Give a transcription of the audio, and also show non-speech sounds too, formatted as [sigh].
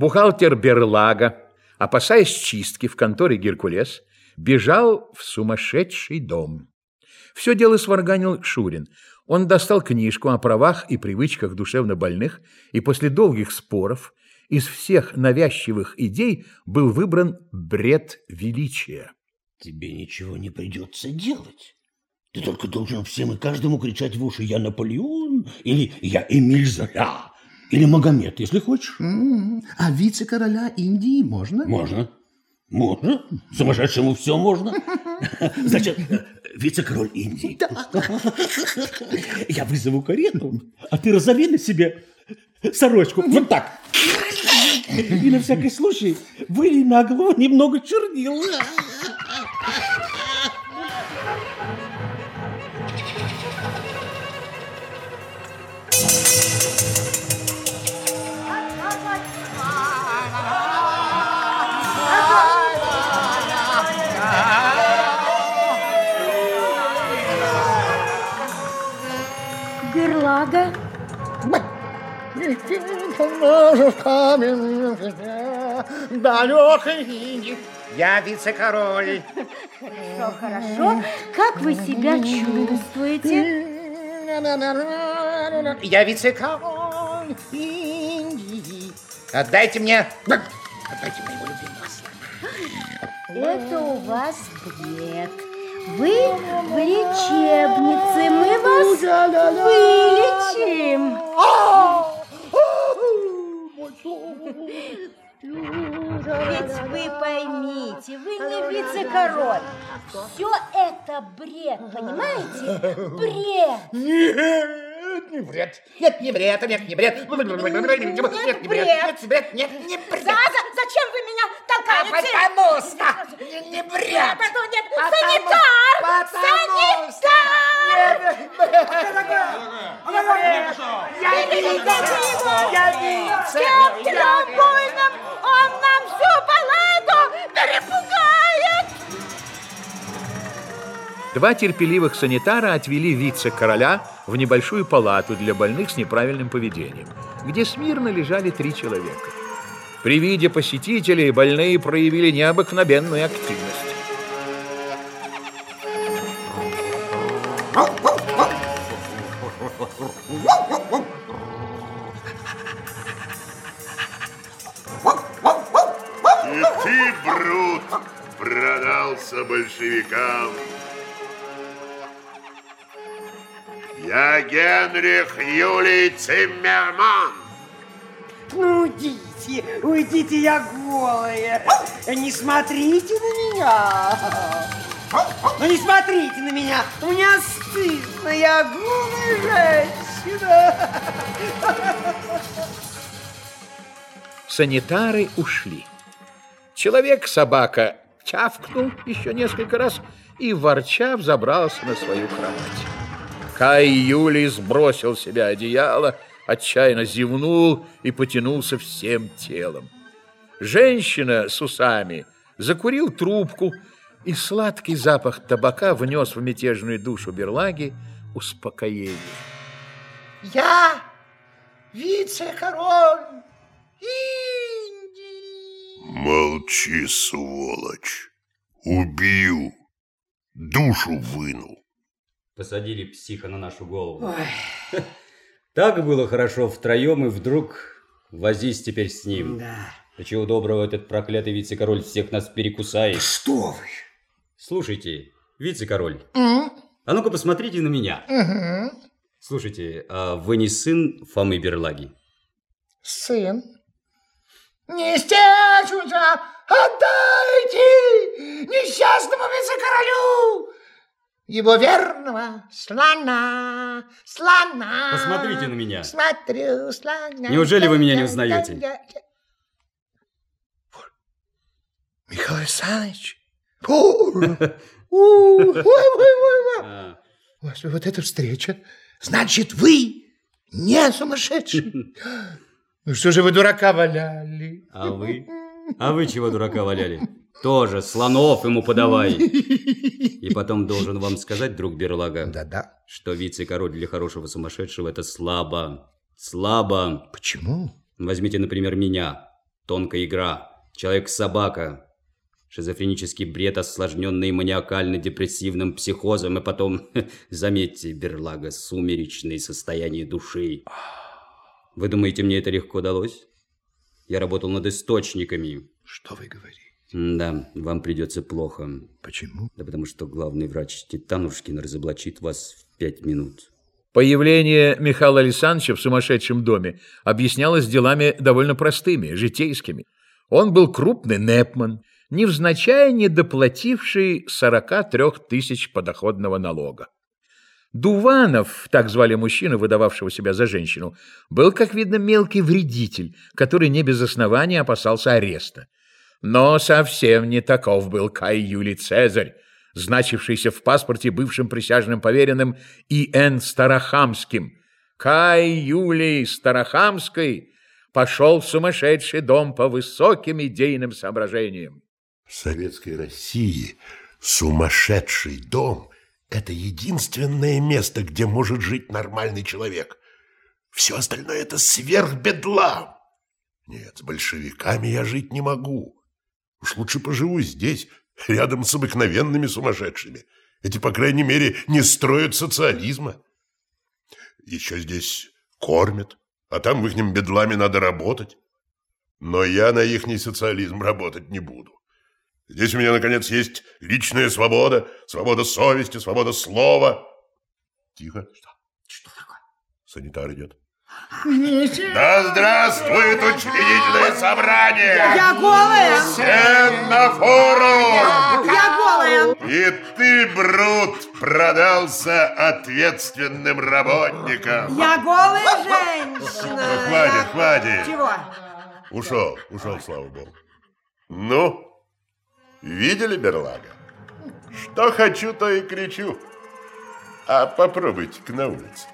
Бухгалтер Берлага, опасаясь чистки в конторе Геркулес, бежал в сумасшедший дом. Все дело сварганил Шурин. Он достал книжку о правах и привычках душевнобольных, и после долгих споров из всех навязчивых идей был выбран бред величия. Тебе ничего не придется делать. Ты только должен всем и каждому кричать в уши «Я Наполеон» или «Я Эмиль Золя» или «Магомед», если хочешь. А вице-короля Индии можно? Можно. Можно. Сумасшедшему все можно. [laughs] Значит, вице-король Индии. [laughs] Я вызову карету, а ты разови на себе сорочку. Вот так. И на всякий случай вылей на голову немного чернил. [laughs] Далекой Я вице-король. Хорошо, хорошо. Как вы себя чувствуете? Я вице-король Индии. Отдайте мне... Отдайте моему любимого Это у вас бред. Вы в лечебнице. Мы вас вылечим. Ведь вы поймите, вы не вице-король. Все это бред, понимаете? Бред. Нет, не бред. Нет, не бред, нет, не бред. Нет, не бред. Нет, бред, нет, не бред. За, за, зачем вы меня толкаете? А потому что не, не бред. Потому, нет, Потому- санитар! потому что Санитар! Я вице. Я вице. Тем трамбуйным Два терпеливых санитара отвели вице-короля в небольшую палату для больных с неправильным поведением, где смирно лежали три человека. При виде посетителей больные проявили необыкновенную активность. И ты, Брут, продался большевикам. Я Генрих Юлий Циммерман. Ну, уйдите, уйдите, я голая. Не смотрите на меня. Ну, не смотрите на меня. У меня стыдно, я голая женщина. Санитары ушли. Человек-собака чавкнул еще несколько раз и, ворча, взобрался на свою кровать. Кай Юлий сбросил с себя одеяло, отчаянно зевнул и потянулся всем телом. Женщина с усами закурил трубку, и сладкий запах табака внес в мятежную душу берлаги успокоение. Я вице-король Индии. Молчи, сволочь. Убью. Душу вынул. Посадили психа на нашу голову. [laughs] Так было хорошо втроем, и вдруг возись теперь с ним. Да. Да чего доброго, этот проклятый вице-король всех нас перекусает. Что вы? Слушайте, вице-король, а ну-ка посмотрите на меня. Слушайте, а вы не сын Фомы Берлаги? Сын. Не стяжутся, отдайте несчастному вице-королю его верного слона, слона. Посмотрите на меня. Смотрю, слона. Неужели вы меня не узнаете? Михаил Александрович. [laughs] А, вот эта встреча. Значит, вы не сумасшедший. [laughs] Ну что же вы дурака валяли? а вы? А вы чего дурака валяли? Тоже слонов ему подавай. [laughs] И потом должен вам сказать, друг Берлага, Да-да. что вице-король для хорошего сумасшедшего это слабо. Слабо. Почему? Возьмите, например, меня. тонкая игра. Человек-собака. Шизофренический бред, осложненный маниакально-депрессивным психозом, и потом, [laughs] заметьте, берлага, сумеречные состояния души. Вы думаете, мне это легко далось? Я работал над источниками. Что вы говорите? Да, вам придется плохо. Почему? Да потому что главный врач Титанушкин разоблачит вас в пять минут. Появление Михаила Александровича в сумасшедшем доме объяснялось делами довольно простыми, житейскими. Он был крупный непман, невзначай не доплативший 43 тысяч подоходного налога. Дуванов, так звали мужчину, выдававшего себя за женщину, был, как видно, мелкий вредитель, который не без основания опасался ареста. Но совсем не таков был Кай Юлий Цезарь, значившийся в паспорте бывшим присяжным поверенным И.Н. Старохамским. Кай Юлий Старохамский пошел в сумасшедший дом по высоким идейным соображениям. В Советской России сумасшедший дом – это единственное место, где может жить нормальный человек. Все остальное – это сверхбедлам. Нет, с большевиками я жить не могу. Уж лучше поживу здесь, рядом с обыкновенными сумасшедшими. Эти, по крайней мере, не строят социализма. Еще здесь кормят, а там в ихнем бедламе надо работать. Но я на ихний социализм работать не буду. Здесь у меня, наконец, есть личная свобода, свобода совести, свобода слова. Тихо. Что? Что такое? Санитар идет. Да здравствует учредительное собрание! Я голая! Всем на форум! Я голая! И ты, Брут, продался ответственным работникам. Я голая женщина! Ну, хватит, хватит. Чего? Ушел, ушел, слава богу. Ну, видели берлага? Что хочу, то и кричу. А попробуйте-ка на улице.